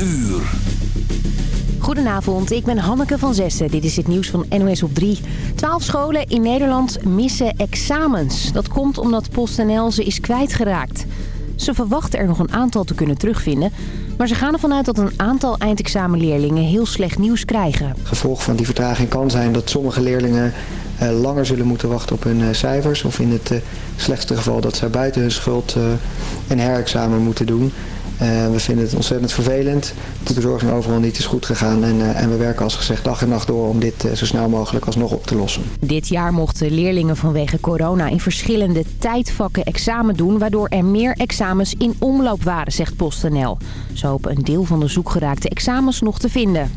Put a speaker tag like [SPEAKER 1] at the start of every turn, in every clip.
[SPEAKER 1] uur.
[SPEAKER 2] Goedenavond, ik ben Hanneke van Zessen. Dit is het nieuws van NOS op 3. Twaalf scholen in Nederland missen examens. Dat komt omdat PostNL ze is kwijtgeraakt. Ze verwachten er nog een aantal te kunnen terugvinden... maar ze gaan ervan uit dat een aantal eindexamenleerlingen heel slecht nieuws krijgen.
[SPEAKER 3] Gevolg van die vertraging kan zijn dat sommige leerlingen uh, langer zullen moeten wachten op hun uh, cijfers. Of in het uh, slechtste geval dat zij buiten hun schuld een herexamen moeten doen. We vinden het ontzettend vervelend. De bezorging overal niet is goed gegaan. En, en we werken als gezegd dag en nacht door om dit zo snel mogelijk alsnog op te lossen.
[SPEAKER 2] Dit jaar mochten leerlingen vanwege corona in verschillende tijdvakken examen doen... waardoor er meer examens in omloop waren, zegt PostNL. Ze hopen een deel van de zoekgeraakte examens nog te vinden.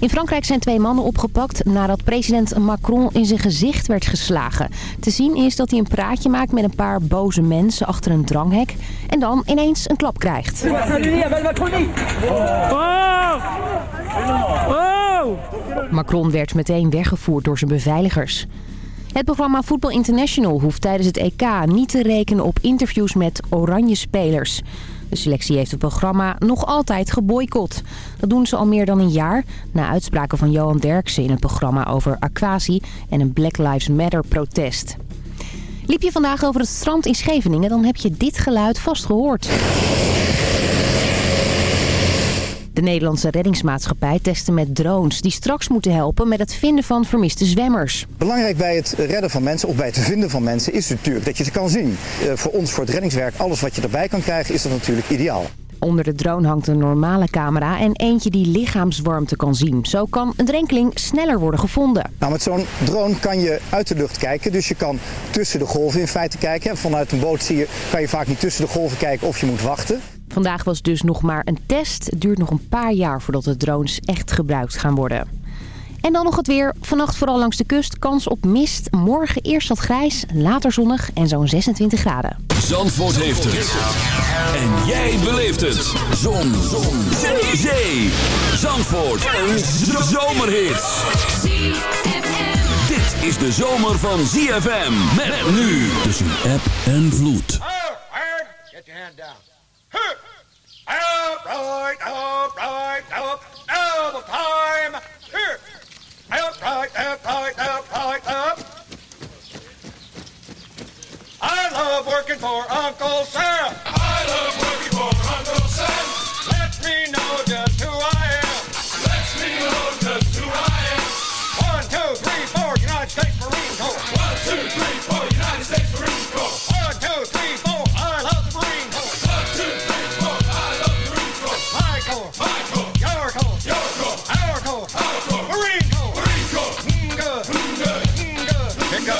[SPEAKER 2] In Frankrijk zijn twee mannen opgepakt nadat president Macron in zijn gezicht werd geslagen. Te zien is dat hij een praatje maakt met een paar boze mensen achter een dranghek en dan ineens een klap krijgt. Macron werd meteen weggevoerd door zijn beveiligers. Het programma Football International hoeft tijdens het EK niet te rekenen op interviews met oranje spelers. De selectie heeft het programma nog altijd geboycott. Dat doen ze al meer dan een jaar na uitspraken van Johan Derksen in het programma over Aquasi en een Black Lives Matter protest. Liep je vandaag over het strand in Scheveningen, dan heb je dit geluid vast gehoord. De Nederlandse reddingsmaatschappij testen met drones... die straks moeten helpen met het vinden van vermiste zwemmers.
[SPEAKER 4] Belangrijk bij het redden van mensen, of bij het vinden van mensen... is natuurlijk dat je ze kan zien. Uh, voor ons, voor het reddingswerk, alles wat je erbij kan krijgen... is dat natuurlijk ideaal.
[SPEAKER 2] Onder de drone hangt een normale camera en eentje die lichaamswarmte kan zien. Zo kan een drenkeling sneller worden gevonden.
[SPEAKER 4] Nou, met zo'n drone kan je uit de lucht kijken. Dus je kan tussen de golven in feite kijken. Vanuit een boot zie je, kan je vaak niet tussen de golven kijken of je moet wachten.
[SPEAKER 2] Vandaag was dus nog maar een test. Het duurt nog een paar jaar voordat de drones echt gebruikt gaan worden. En dan nog het weer. Vannacht vooral langs de kust. Kans op mist. Morgen eerst wat grijs, later zonnig en zo'n 26 graden.
[SPEAKER 1] Zandvoort heeft het. En jij beleeft het. Zon. Zon. Zee. Zee. Zandvoort. Een zomerhit. Dit is de zomer van ZFM. Met nu tussen app en vloed. Get your hand down. Right, up, right, up, double time. Up, right, up, right, up, right, up. I love working for Uncle Sam. I love working for Uncle Sam. Let me know just who I am. Let me know just who I am. One, two, three, four, United States Marine Corps. One, two, three, four, United States Marine Corps.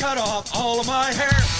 [SPEAKER 5] cut off all of my
[SPEAKER 6] hair.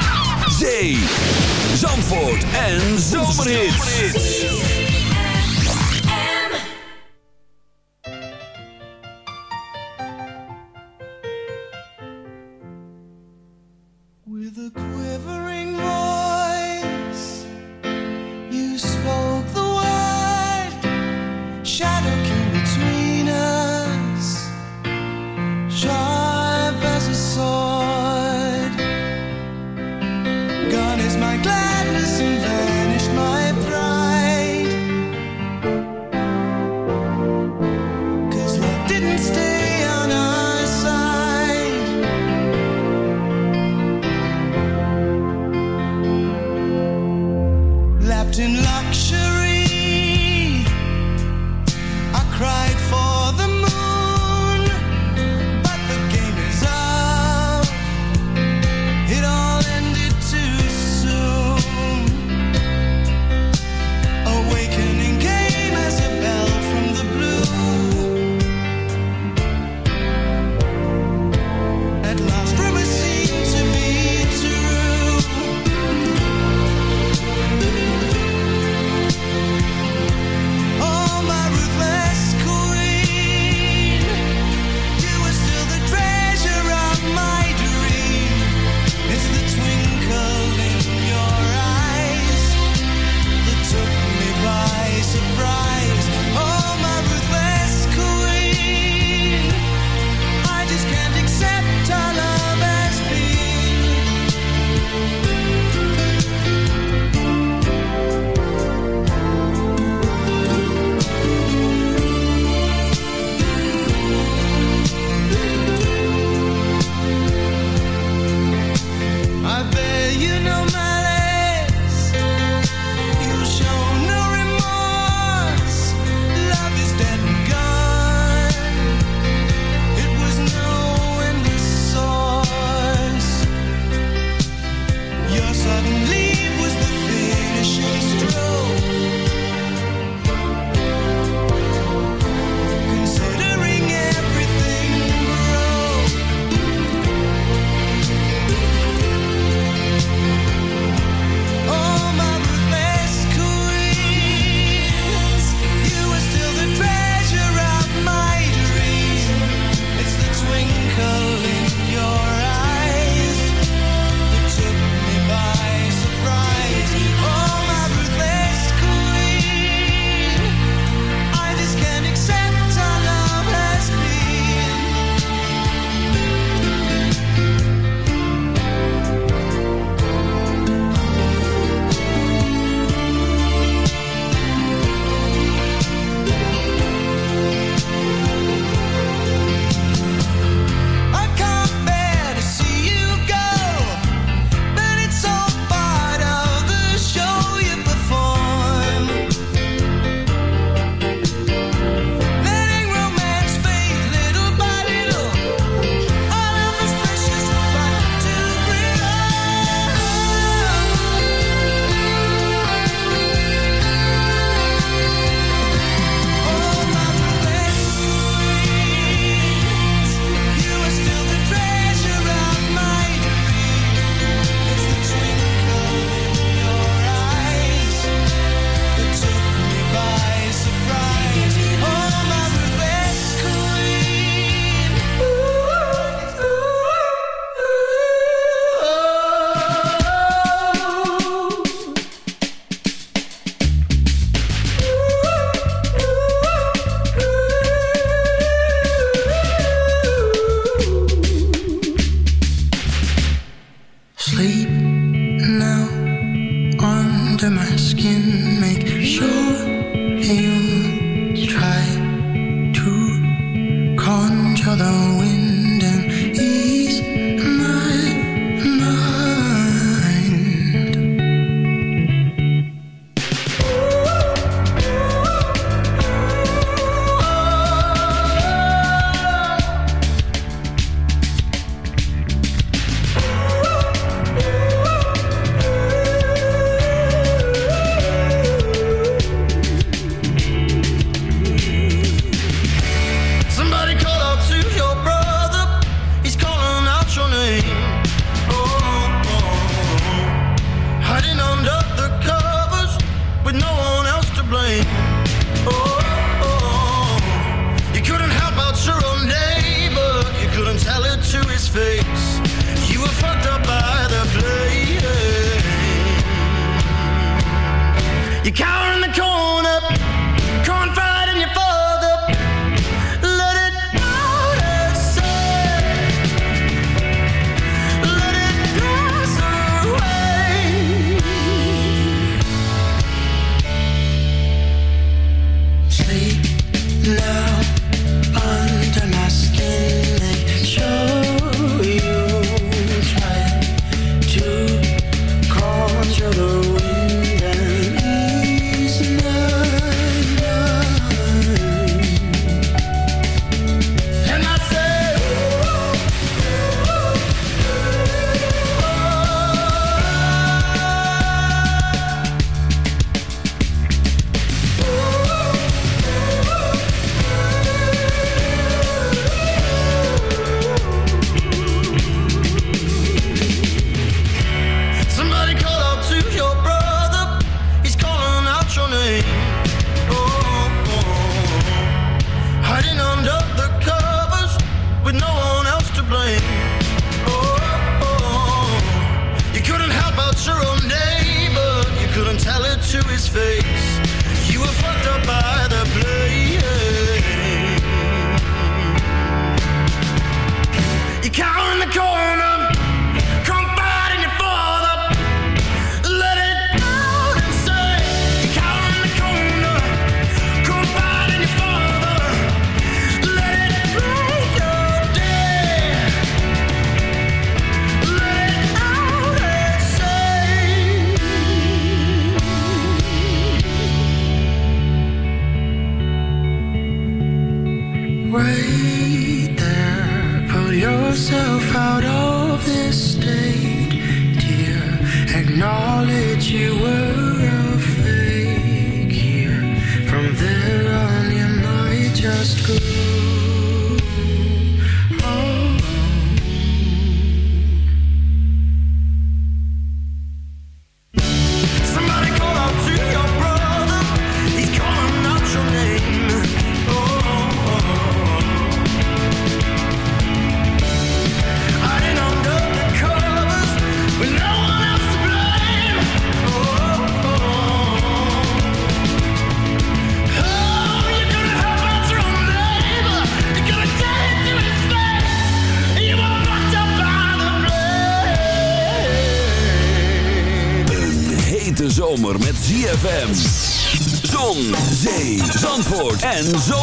[SPEAKER 6] en zo.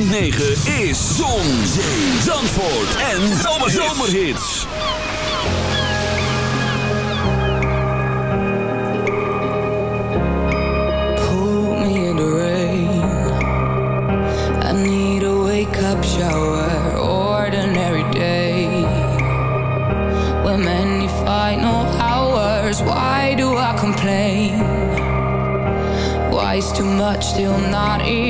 [SPEAKER 6] 106.9 is Zon, Zee, Zandvoort en Zomerhits.
[SPEAKER 7] Put me in the rain. I need a wake-up shower, ordinary day. When many final hours, why do I complain? Why is too much still not enough?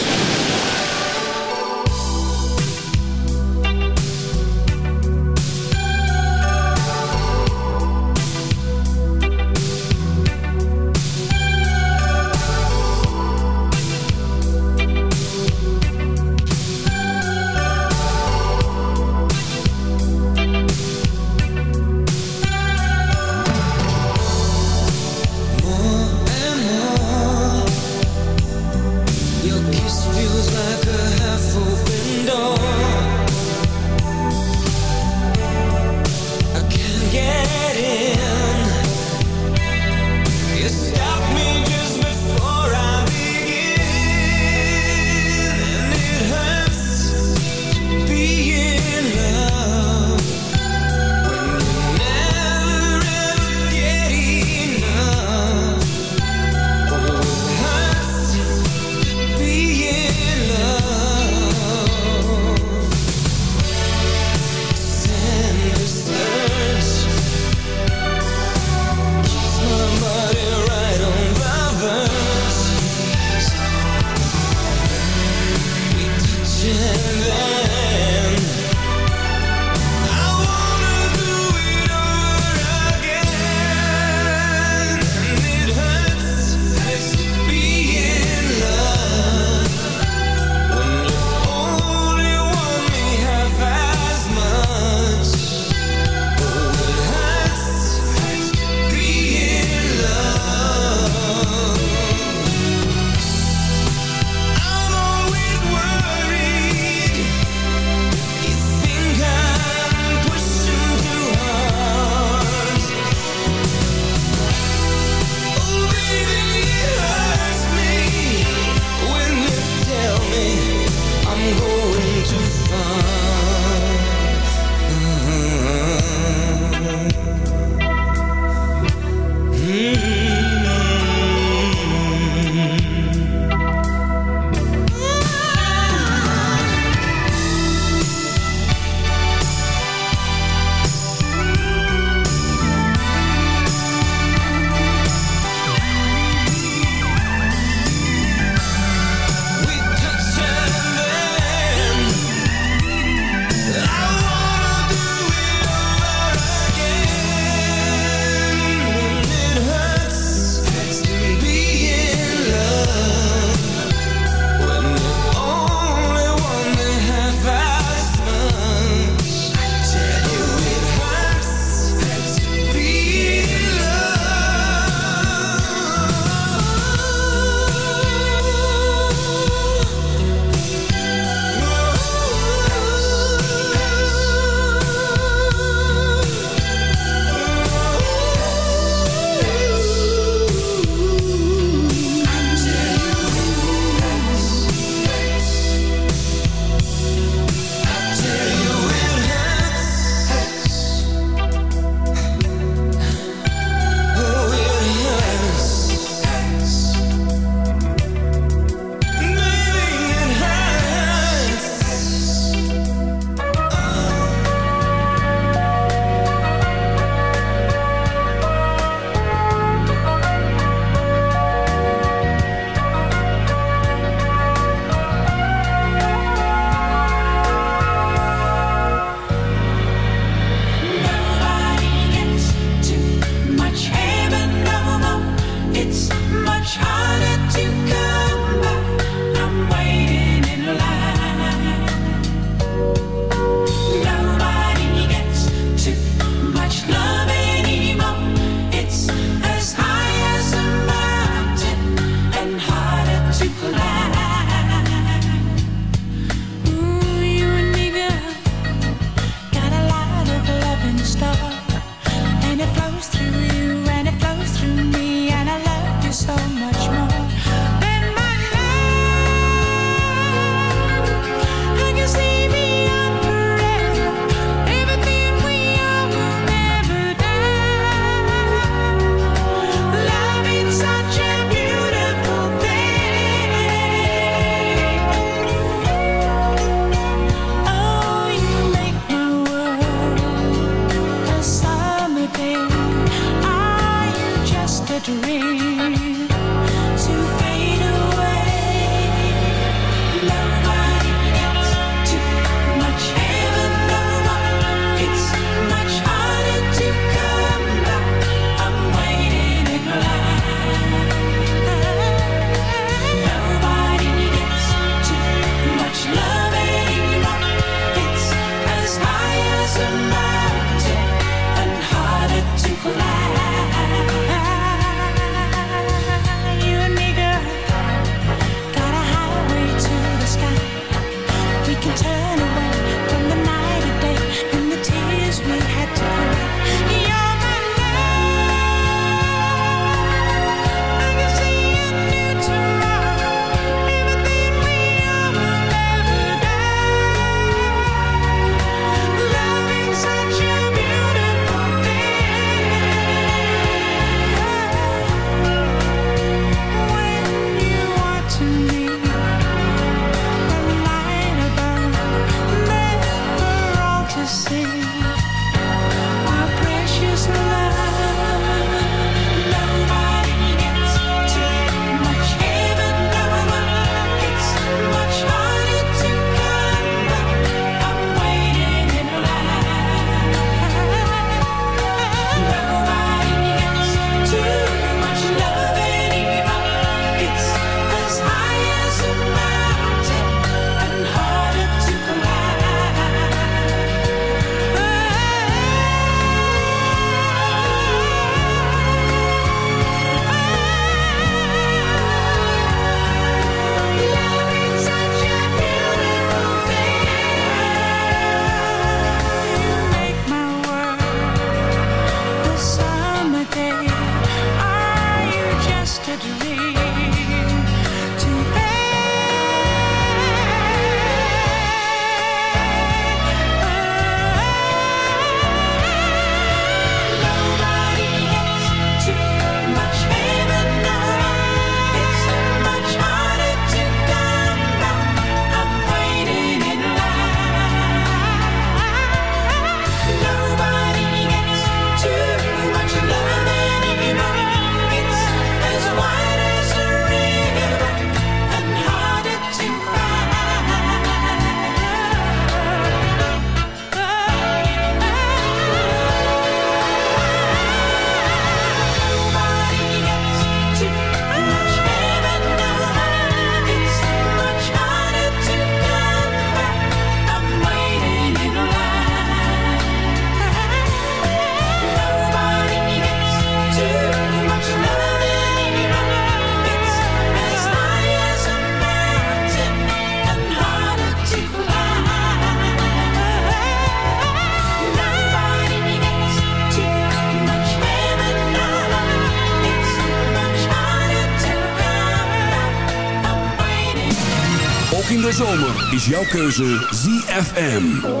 [SPEAKER 6] Keuze ZFM.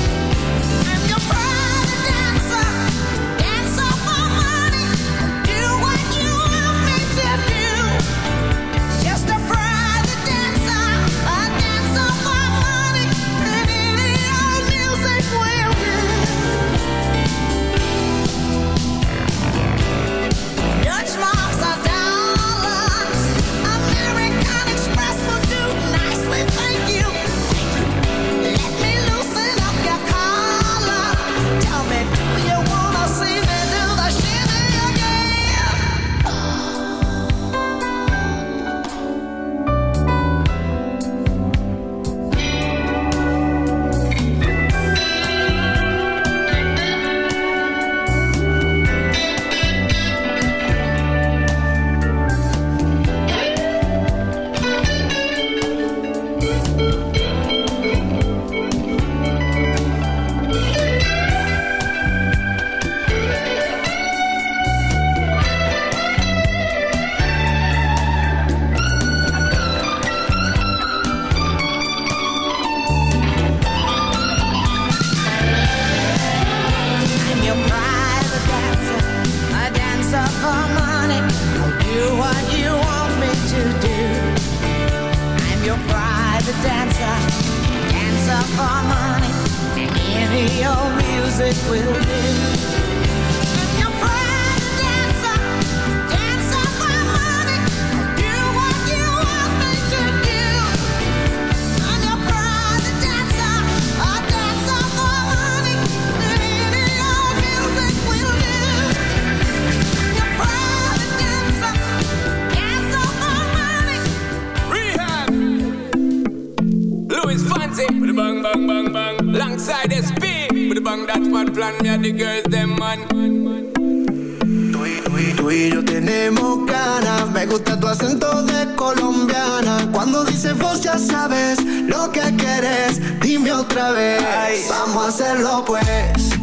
[SPEAKER 8] me
[SPEAKER 9] gusta tu acento de colombiana. Cuando dices vos ya sabes lo que quieres, dime otra vez. Vamos a hacerlo pues.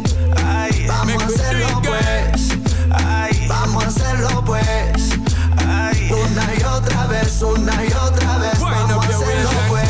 [SPEAKER 9] Vamos a hacerlo pues. Vamos a hacerlo pues. Una y otra vez, una y otra vez.
[SPEAKER 10] Wind
[SPEAKER 9] Vamos a hacerlo pues.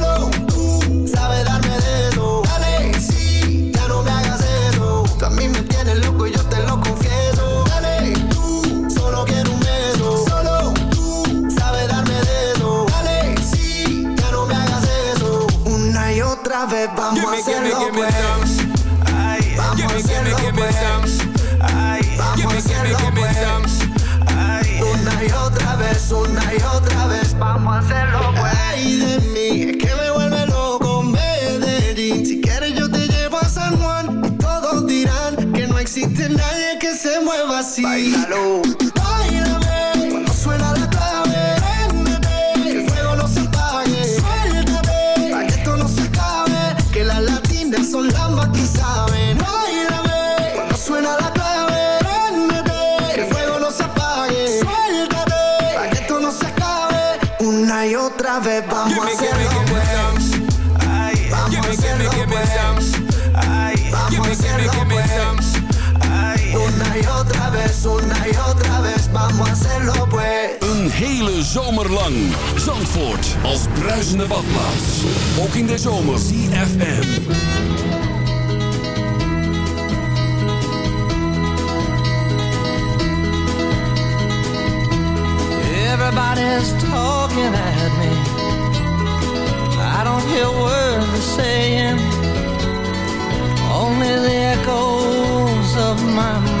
[SPEAKER 9] vez vamos
[SPEAKER 10] Give
[SPEAKER 9] a
[SPEAKER 10] me, give me,
[SPEAKER 9] hacerlo
[SPEAKER 10] give me
[SPEAKER 9] pues.
[SPEAKER 10] some.
[SPEAKER 9] Ay, vamos
[SPEAKER 10] Give
[SPEAKER 9] a
[SPEAKER 10] me, me,
[SPEAKER 9] hacerlo
[SPEAKER 10] give me
[SPEAKER 9] pues.
[SPEAKER 10] some.
[SPEAKER 9] Ay, vamos a hacerlo pues.
[SPEAKER 10] some.
[SPEAKER 9] Una y otra vez, una y otra vez Vamos a hacerlo pues Ay de mí, es que me vuelve loco Medellín Si quieres yo te llevo a San Juan Y todos dirán que no existe nadie que se mueva así Báilalo
[SPEAKER 6] Hele zomer lang. Zandvoort als bruisende badplaats. Ook in de zomer. CFM.
[SPEAKER 11] Everybody's talking at me. I don't hear words they're saying, only the echoes of my.